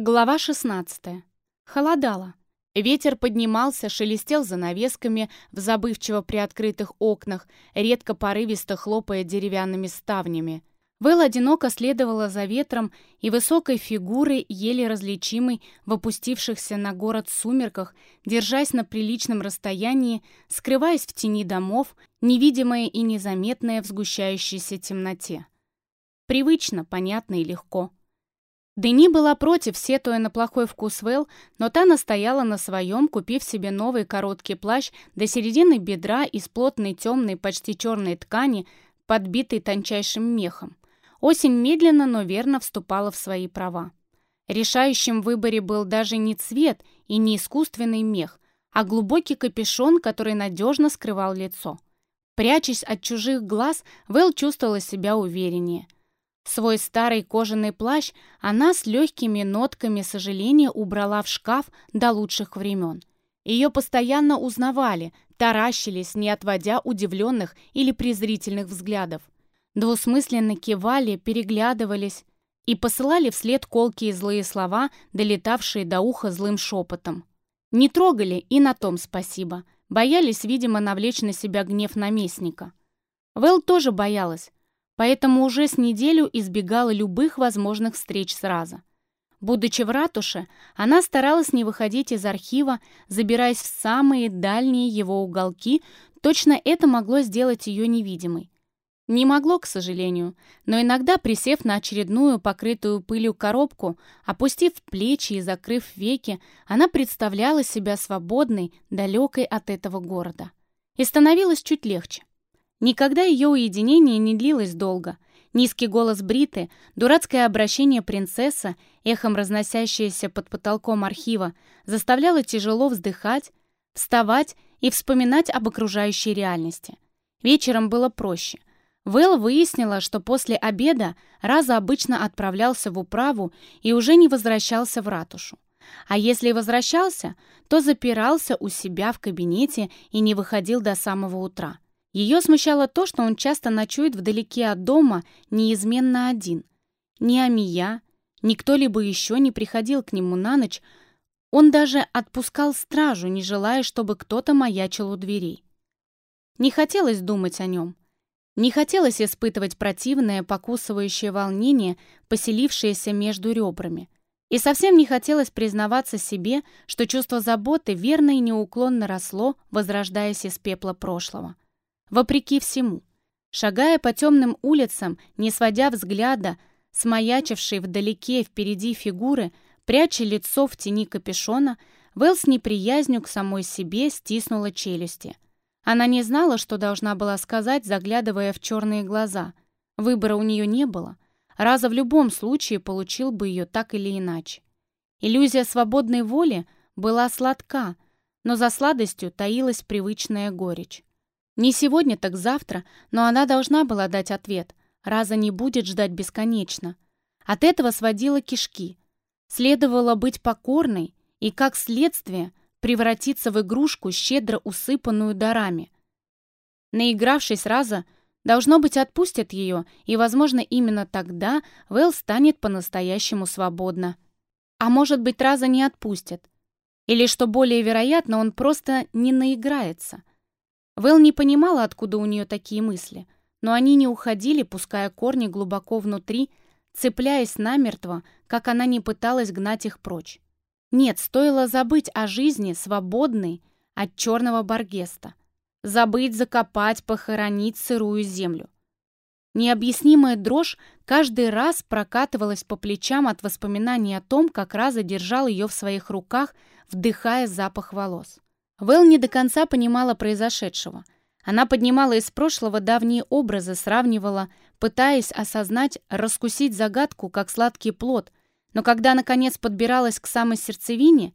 Глава 16. Холодало. Ветер поднимался, шелестел занавесками в забывчиво приоткрытых окнах, редко порывисто хлопая деревянными ставнями. Вэл одиноко следовала за ветром и высокой фигурой, еле различимой в опустившихся на город сумерках, держась на приличном расстоянии, скрываясь в тени домов, невидимая и незаметная в сгущающейся темноте. Привычно, понятно и легко. Дени была против, сетуя на плохой вкус Вэл, но та настояла на своем, купив себе новый короткий плащ до середины бедра из плотной темной, почти черной ткани, подбитой тончайшим мехом. Осень медленно, но верно вступала в свои права. Решающим в выборе был даже не цвет и не искусственный мех, а глубокий капюшон, который надежно скрывал лицо. Прячась от чужих глаз, Вэл чувствовала себя увереннее – Свой старый кожаный плащ она с легкими нотками сожаления убрала в шкаф до лучших времен. Ее постоянно узнавали, таращились, не отводя удивленных или презрительных взглядов. Двусмысленно кивали, переглядывались и посылали вслед колкие злые слова, долетавшие до уха злым шепотом. Не трогали, и на том спасибо. Боялись, видимо, навлечь на себя гнев наместника. Вэл тоже боялась, поэтому уже с неделю избегала любых возможных встреч сразу. Будучи в ратуше, она старалась не выходить из архива, забираясь в самые дальние его уголки, точно это могло сделать ее невидимой. Не могло, к сожалению, но иногда, присев на очередную покрытую пылью коробку, опустив плечи и закрыв веки, она представляла себя свободной, далекой от этого города. И становилось чуть легче. Никогда ее уединение не длилось долго. Низкий голос Бриты, дурацкое обращение принцесса, эхом разносящееся под потолком архива, заставляло тяжело вздыхать, вставать и вспоминать об окружающей реальности. Вечером было проще. Вэл выяснила, что после обеда Раза обычно отправлялся в управу и уже не возвращался в ратушу. А если и возвращался, то запирался у себя в кабинете и не выходил до самого утра. Ее смущало то, что он часто ночует вдалеке от дома, неизменно один. Ни Амия, ни кто-либо еще не приходил к нему на ночь, он даже отпускал стражу, не желая, чтобы кто-то маячил у дверей. Не хотелось думать о нем. Не хотелось испытывать противное, покусывающее волнение, поселившееся между ребрами. И совсем не хотелось признаваться себе, что чувство заботы верно и неуклонно росло, возрождаясь из пепла прошлого. Вопреки всему, шагая по темным улицам, не сводя взгляда с маячившей вдалеке впереди фигуры, пряча лицо в тени капюшона, Вэл с неприязнью к самой себе стиснула челюсти. Она не знала, что должна была сказать, заглядывая в черные глаза. Выбора у нее не было. Раза в любом случае получил бы ее так или иначе. Иллюзия свободной воли была сладка, но за сладостью таилась привычная горечь. Не сегодня, так завтра, но она должна была дать ответ. Раза не будет ждать бесконечно. От этого сводила кишки. Следовало быть покорной и, как следствие, превратиться в игрушку, щедро усыпанную дарами. Наигравшись Раза, должно быть, отпустят ее, и, возможно, именно тогда Вэл станет по-настоящему свободна. А может быть, Раза не отпустят. Или, что более вероятно, он просто не наиграется. Вэл не понимала, откуда у нее такие мысли, но они не уходили, пуская корни глубоко внутри, цепляясь намертво, как она не пыталась гнать их прочь. Нет, стоило забыть о жизни, свободной от черного баргеста. Забыть, закопать, похоронить сырую землю. Необъяснимая дрожь каждый раз прокатывалась по плечам от воспоминаний о том, как Раза держал ее в своих руках, вдыхая запах волос. Вэл не до конца понимала произошедшего. Она поднимала из прошлого давние образы, сравнивала, пытаясь осознать, раскусить загадку, как сладкий плод, но когда, наконец, подбиралась к самой сердцевине,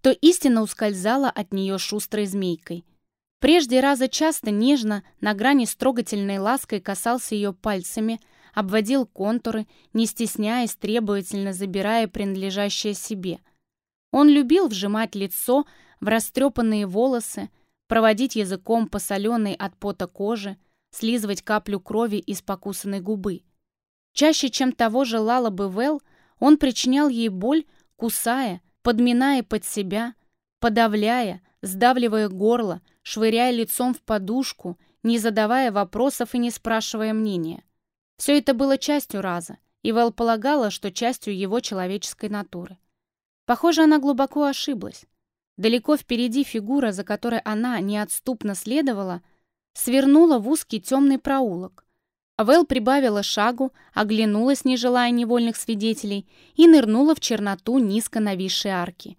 то истина ускользала от нее шустрой змейкой. Прежде раза часто нежно, на грани с трогательной лаской касался ее пальцами, обводил контуры, не стесняясь, требовательно забирая принадлежащее себе. Он любил вжимать лицо, в растрепанные волосы, проводить языком по соленой от пота кожи, слизывать каплю крови из покусанной губы. Чаще, чем того желала бы Вэл, он причинял ей боль, кусая, подминая под себя, подавляя, сдавливая горло, швыряя лицом в подушку, не задавая вопросов и не спрашивая мнения. Все это было частью Раза, и Вэл полагала, что частью его человеческой натуры. Похоже, она глубоко ошиблась. Далеко впереди фигура, за которой она неотступно следовала, свернула в узкий темный проулок. Вэл прибавила шагу, оглянулась, не желая невольных свидетелей, и нырнула в черноту низко нависшей арки.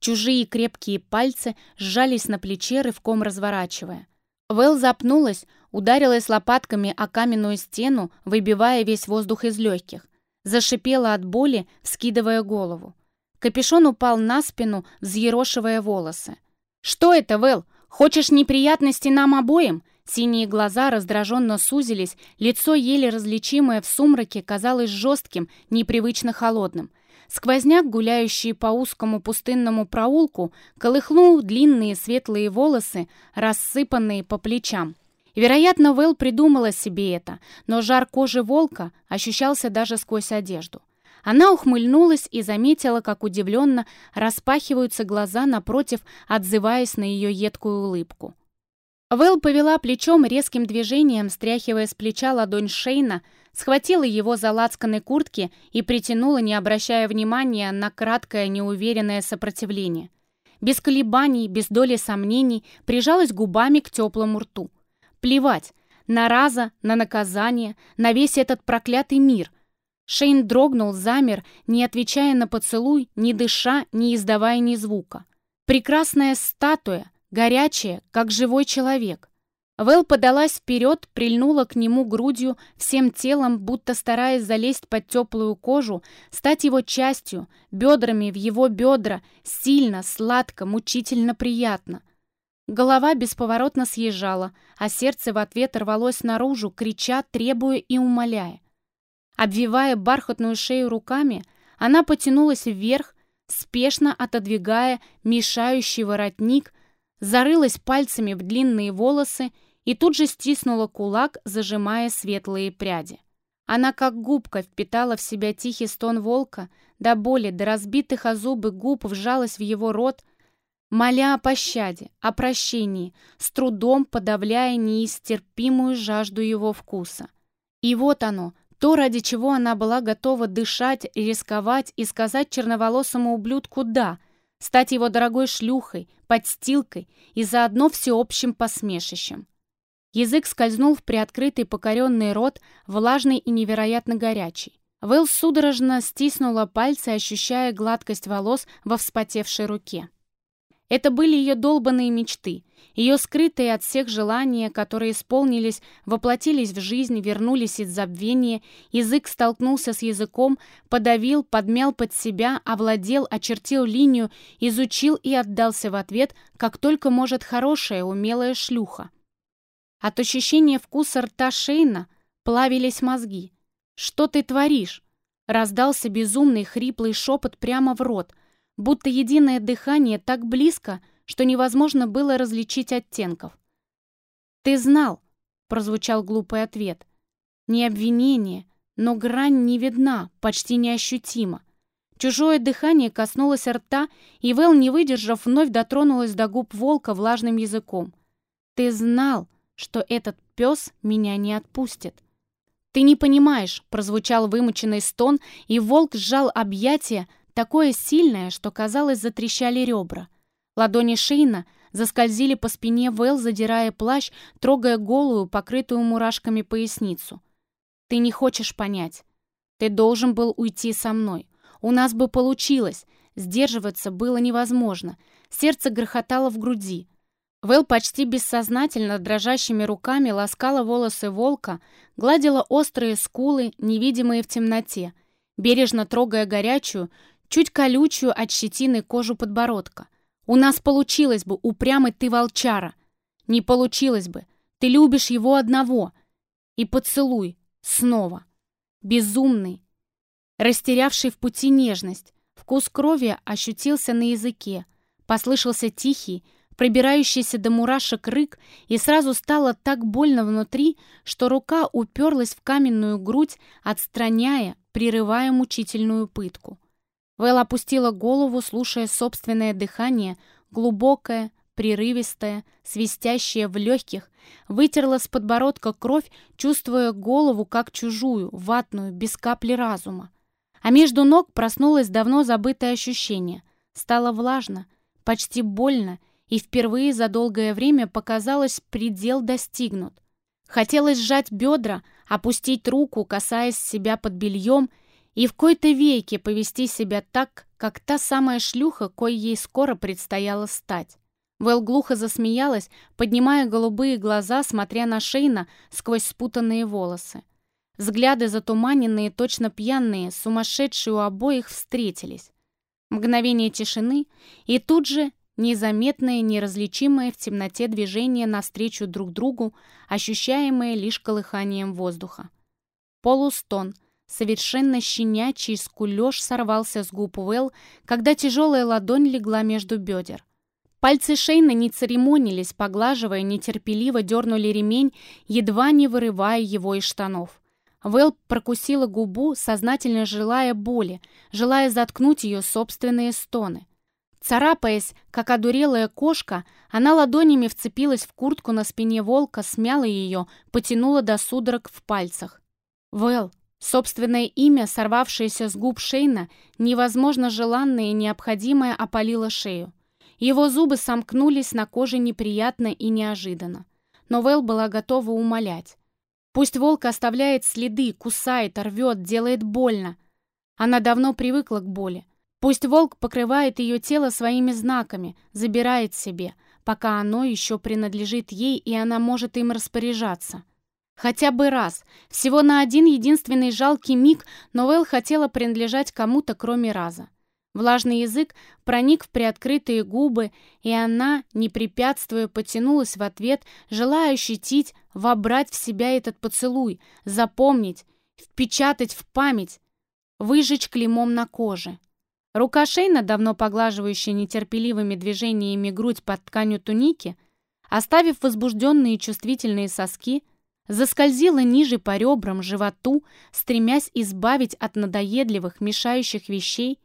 Чужие крепкие пальцы сжались на плече, рывком разворачивая. Вэл запнулась, ударилась лопатками о каменную стену, выбивая весь воздух из легких. Зашипела от боли, вскидывая голову. Капюшон упал на спину, взъерошивая волосы. «Что это, Вэл? Хочешь неприятностей нам обоим?» Синие глаза раздраженно сузились, лицо, еле различимое в сумраке, казалось жестким, непривычно холодным. Сквозняк, гуляющий по узкому пустынному проулку, колыхнул длинные светлые волосы, рассыпанные по плечам. Вероятно, Вэл придумала себе это, но жар кожи волка ощущался даже сквозь одежду. Она ухмыльнулась и заметила, как удивленно распахиваются глаза напротив, отзываясь на ее едкую улыбку. Вэл повела плечом резким движением, стряхивая с плеча ладонь Шейна, схватила его за лацканы куртки и притянула, не обращая внимания на краткое неуверенное сопротивление. Без колебаний, без доли сомнений, прижалась губами к теплому рту. Плевать, на раза, на наказание, на весь этот проклятый мир. Шейн дрогнул, замер, не отвечая на поцелуй, не дыша, не издавая ни звука. Прекрасная статуя, горячая, как живой человек. Вэл подалась вперед, прильнула к нему грудью, всем телом, будто стараясь залезть под теплую кожу, стать его частью, бедрами в его бедра, сильно, сладко, мучительно приятно. Голова бесповоротно съезжала, а сердце в ответ рвалось наружу, крича, требуя и умоляя. Обвивая бархатную шею руками, она потянулась вверх, спешно отодвигая мешающий воротник, зарылась пальцами в длинные волосы и тут же стиснула кулак, зажимая светлые пряди. Она как губка впитала в себя тихий стон волка, до боли, до разбитых о зубы губ вжалась в его рот, моля о пощаде, о прощении, с трудом подавляя неистерпимую жажду его вкуса. И вот оно, то, ради чего она была готова дышать, рисковать и сказать черноволосому ублюдку «да», стать его дорогой шлюхой, подстилкой и заодно всеобщим посмешищем. Язык скользнул в приоткрытый покоренный рот, влажный и невероятно горячий. Вэл судорожно стиснула пальцы, ощущая гладкость волос во вспотевшей руке. Это были ее долбанные мечты, ее скрытые от всех желания, которые исполнились, воплотились в жизнь, вернулись из забвения, язык столкнулся с языком, подавил, подмял под себя, овладел, очертил линию, изучил и отдался в ответ, как только может хорошая, умелая шлюха. От ощущения вкуса рта Шейна плавились мозги. «Что ты творишь?» Раздался безумный хриплый шепот прямо в рот, будто единое дыхание так близко, что невозможно было различить оттенков. «Ты знал», — прозвучал глупый ответ. «Не обвинение, но грань не видна, почти неощутима. Чужое дыхание коснулось рта, и Вэл, не выдержав, вновь дотронулась до губ волка влажным языком. «Ты знал», что этот пес меня не отпустит. «Ты не понимаешь», — прозвучал вымученный стон, и волк сжал объятие, такое сильное, что, казалось, затрещали ребра. Ладони Шейна заскользили по спине Вэл, задирая плащ, трогая голую, покрытую мурашками поясницу. «Ты не хочешь понять. Ты должен был уйти со мной. У нас бы получилось. Сдерживаться было невозможно. Сердце грохотало в груди. Вэл почти бессознательно дрожащими руками ласкала волосы волка, гладила острые скулы, невидимые в темноте, бережно трогая горячую, чуть колючую от щетины кожу подбородка. «У нас получилось бы, упрямый ты волчара! Не получилось бы! Ты любишь его одного! И поцелуй! Снова! Безумный!» Растерявший в пути нежность, вкус крови ощутился на языке, послышался тихий, пробирающийся до мурашек рык, и сразу стало так больно внутри, что рука уперлась в каменную грудь, отстраняя, прерывая мучительную пытку. Вэл опустила голову, слушая собственное дыхание, глубокое, прерывистое, свистящее в легких, вытерла с подбородка кровь, чувствуя голову как чужую, ватную, без капли разума. А между ног проснулось давно забытое ощущение. Стало влажно, почти больно, и впервые за долгое время показалось, предел достигнут. Хотелось сжать бедра, опустить руку, касаясь себя под бельем, и в кои-то веке повести себя так, как та самая шлюха, кой ей скоро предстояло стать. Вэл глухо засмеялась, поднимая голубые глаза, смотря на Шейна сквозь спутанные волосы. Взгляды затуманенные, точно пьяные, сумасшедшие у обоих встретились. Мгновение тишины, и тут же незаметное, неразличимое в темноте движение навстречу друг другу, ощущаемое лишь колыханием воздуха. Полустон, совершенно щенячий скулеж сорвался с губ Уэлл, когда тяжелая ладонь легла между бедер. Пальцы Шейна не церемонились, поглаживая, нетерпеливо дернули ремень, едва не вырывая его из штанов. Вэл прокусила губу, сознательно желая боли, желая заткнуть ее собственные стоны. Царапаясь, как одурелая кошка, она ладонями вцепилась в куртку на спине волка, смяла ее, потянула до судорог в пальцах. «Вэл!» Собственное имя, сорвавшееся с губ Шейна, невозможно желанное и необходимое опалило шею. Его зубы сомкнулись на коже неприятно и неожиданно. Но Вэл была готова умолять. Пусть волк оставляет следы, кусает, рвет, делает больно. Она давно привыкла к боли. Пусть волк покрывает ее тело своими знаками, забирает себе, пока оно еще принадлежит ей, и она может им распоряжаться. Хотя бы раз, всего на один единственный жалкий миг, но Вэл хотела принадлежать кому-то, кроме Раза. Влажный язык проник в приоткрытые губы, и она, не препятствуя, потянулась в ответ, желая ощутить, вобрать в себя этот поцелуй, запомнить, впечатать в память, выжечь клеймом на коже. Рука Шейна, давно поглаживающая нетерпеливыми движениями грудь под тканью туники, оставив возбужденные чувствительные соски, заскользила ниже по ребрам, животу, стремясь избавить от надоедливых, мешающих вещей,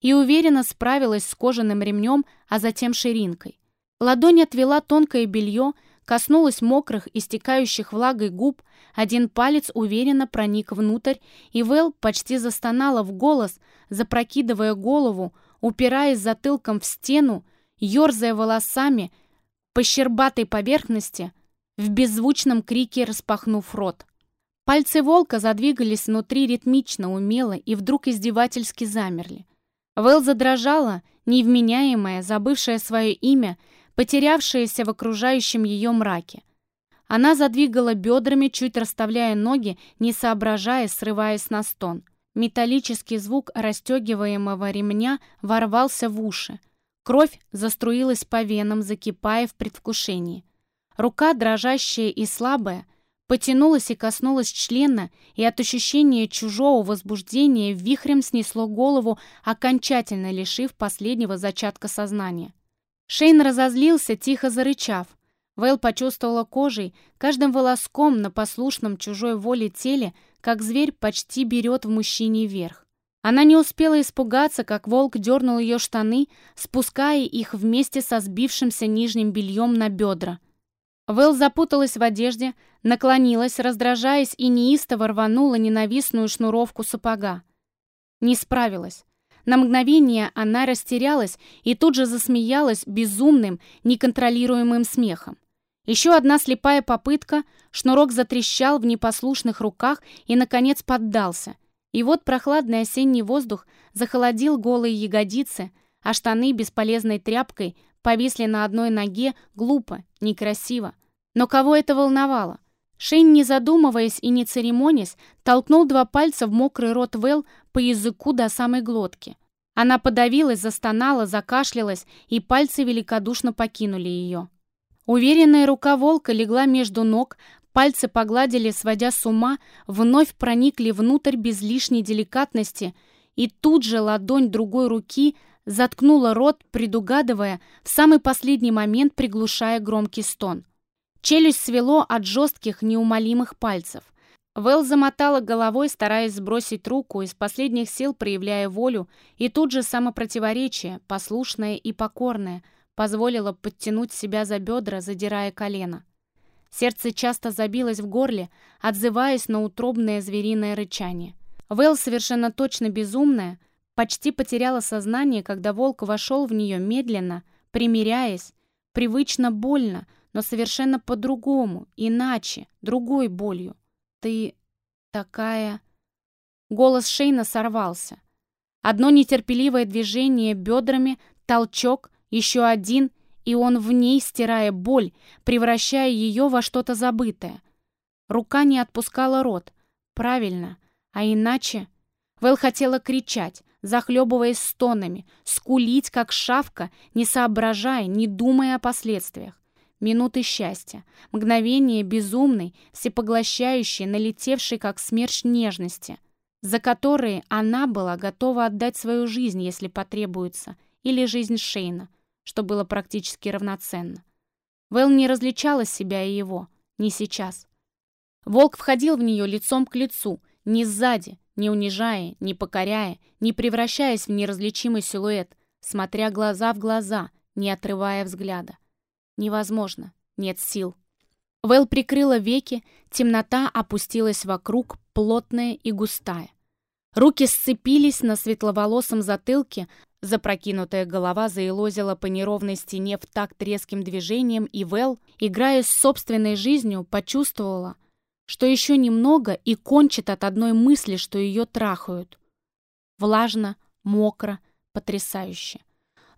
и уверенно справилась с кожаным ремнем, а затем ширинкой. Ладонь отвела тонкое белье, коснулась мокрых, истекающих влагой губ, один палец уверенно проник внутрь, и Вэл почти застонала в голос, запрокидывая голову, упираясь затылком в стену, ерзая волосами по щербатой поверхности, в беззвучном крике распахнув рот. Пальцы волка задвигались внутри ритмично, умело и вдруг издевательски замерли. Вэл задрожала, невменяемая, забывшая свое имя, потерявшаяся в окружающем ее мраке. Она задвигала бедрами, чуть расставляя ноги, не соображая, срываясь на стон. Металлический звук расстегиваемого ремня ворвался в уши. Кровь заструилась по венам, закипая в предвкушении. Рука, дрожащая и слабая, потянулась и коснулась члена, и от ощущения чужого возбуждения вихрем снесло голову, окончательно лишив последнего зачатка сознания. Шейн разозлился, тихо зарычав. Вэл почувствовала кожей, каждым волоском на послушном чужой воле теле, как зверь почти берет в мужчине верх. Она не успела испугаться, как волк дернул ее штаны, спуская их вместе со сбившимся нижним бельем на бедра. Вэл запуталась в одежде, наклонилась, раздражаясь и неистово рванула ненавистную шнуровку сапога. Не справилась. На мгновение она растерялась и тут же засмеялась безумным, неконтролируемым смехом. Еще одна слепая попытка, шнурок затрещал в непослушных руках и, наконец, поддался. И вот прохладный осенний воздух захолодил голые ягодицы, а штаны бесполезной тряпкой повисли на одной ноге глупо, некрасиво. Но кого это волновало? Шейн, не задумываясь и не церемонясь, толкнул два пальца в мокрый рот Вэл по языку до самой глотки. Она подавилась, застонала, закашлялась, и пальцы великодушно покинули ее. Уверенная рука волка легла между ног, пальцы погладили, сводя с ума, вновь проникли внутрь без лишней деликатности, и тут же ладонь другой руки заткнула рот, предугадывая, в самый последний момент приглушая громкий стон. Челюсть свело от жестких, неумолимых пальцев. Вэл замотала головой, стараясь сбросить руку, из последних сил проявляя волю, и тут же самопротиворечие, послушное и покорное, позволило подтянуть себя за бедра, задирая колено. Сердце часто забилось в горле, отзываясь на утробное звериное рычание. Вэл, совершенно точно безумная, почти потеряла сознание, когда волк вошел в нее медленно, примиряясь, привычно больно, но совершенно по-другому, иначе, другой болью. «Ты такая...» Голос Шейна сорвался. Одно нетерпеливое движение бедрами, толчок, еще один, и он в ней, стирая боль, превращая ее во что-то забытое. Рука не отпускала рот. Правильно. А иначе... Вэл хотела кричать, захлебываясь стонами, скулить, как шавка, не соображая, не думая о последствиях минуты счастья, мгновение безумной, всепоглощающей, налетевшей как смерч нежности, за которые она была готова отдать свою жизнь, если потребуется, или жизнь Шейна, что было практически равноценно. Вэл не различала себя и его, не сейчас. Волк входил в нее лицом к лицу, не сзади, не унижая, не покоряя, не превращаясь в неразличимый силуэт, смотря глаза в глаза, не отрывая взгляда. Невозможно. Нет сил. Вэл прикрыла веки, темнота опустилась вокруг, плотная и густая. Руки сцепились на светловолосом затылке, запрокинутая голова заилозила по неровной стене в такт резким движением, и Вэл, играя с собственной жизнью, почувствовала, что еще немного и кончит от одной мысли, что ее трахают. Влажно, мокро, потрясающе.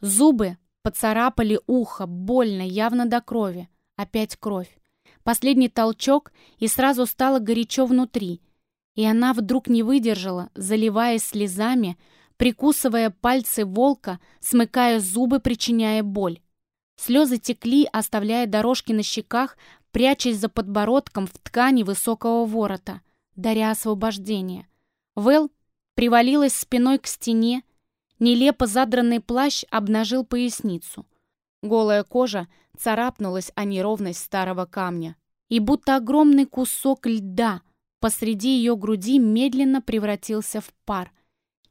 Зубы Поцарапали ухо, больно, явно до крови. Опять кровь. Последний толчок, и сразу стало горячо внутри. И она вдруг не выдержала, заливаясь слезами, прикусывая пальцы волка, смыкая зубы, причиняя боль. Слезы текли, оставляя дорожки на щеках, прячась за подбородком в ткани высокого ворота, даря освобождение. Вэл привалилась спиной к стене, Нелепо задранный плащ обнажил поясницу. Голая кожа царапнулась о неровность старого камня. И будто огромный кусок льда посреди ее груди медленно превратился в пар,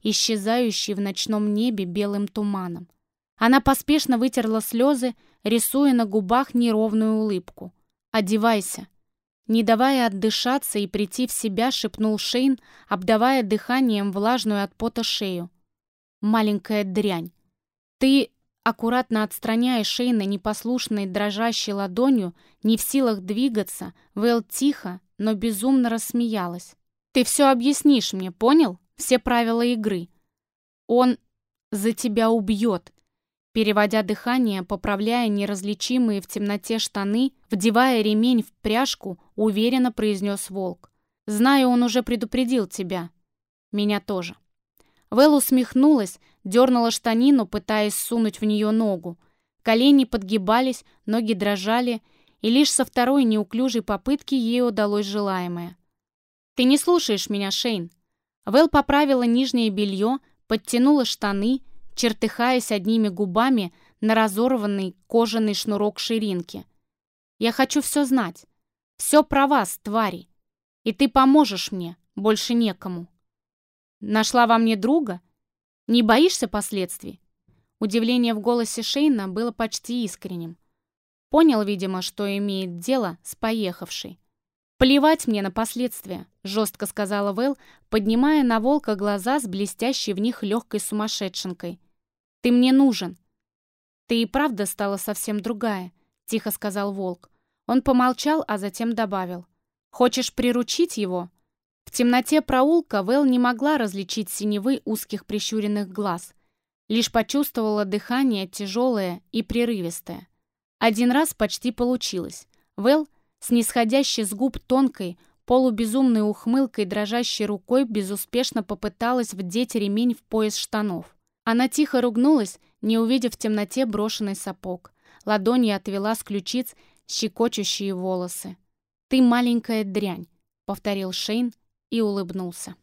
исчезающий в ночном небе белым туманом. Она поспешно вытерла слезы, рисуя на губах неровную улыбку. «Одевайся!» Не давая отдышаться и прийти в себя, шепнул Шейн, обдавая дыханием влажную от пота шею маленькая дрянь. Ты аккуратно отстраняя Шейна непослушной дрожащей ладонью, не в силах двигаться, Вэл тихо, но безумно рассмеялась. «Ты все объяснишь мне, понял? Все правила игры. Он за тебя убьет». Переводя дыхание, поправляя неразличимые в темноте штаны, вдевая ремень в пряжку, уверенно произнес волк. «Знаю, он уже предупредил тебя. Меня тоже». Вэл усмехнулась, дернула штанину, пытаясь сунуть в нее ногу. Колени подгибались, ноги дрожали, и лишь со второй неуклюжей попытки ей удалось желаемое. «Ты не слушаешь меня, Шейн!» Вэл поправила нижнее белье, подтянула штаны, чертыхаясь одними губами на разорванный кожаный шнурок ширинки. «Я хочу все знать. Все про вас, твари. И ты поможешь мне, больше некому». Нашла во мне друга? Не боишься последствий?» Удивление в голосе Шейна было почти искренним. Понял, видимо, что имеет дело с поехавшей. «Плевать мне на последствия», — жестко сказала Вэл, поднимая на волка глаза с блестящей в них легкой сумасшедшенкой. «Ты мне нужен». «Ты и правда стала совсем другая», — тихо сказал волк. Он помолчал, а затем добавил. «Хочешь приручить его?» В темноте проулка Вэл не могла различить синевы узких прищуренных глаз, лишь почувствовала дыхание тяжелое и прерывистое. Один раз почти получилось. Вэл, снисходящей с губ тонкой, полубезумной ухмылкой, дрожащей рукой, безуспешно попыталась вдеть ремень в пояс штанов. Она тихо ругнулась, не увидев в темноте брошенный сапог. Ладонью отвела с ключиц щекочущие волосы. «Ты маленькая дрянь», — повторил Шейн, и улыбнулся.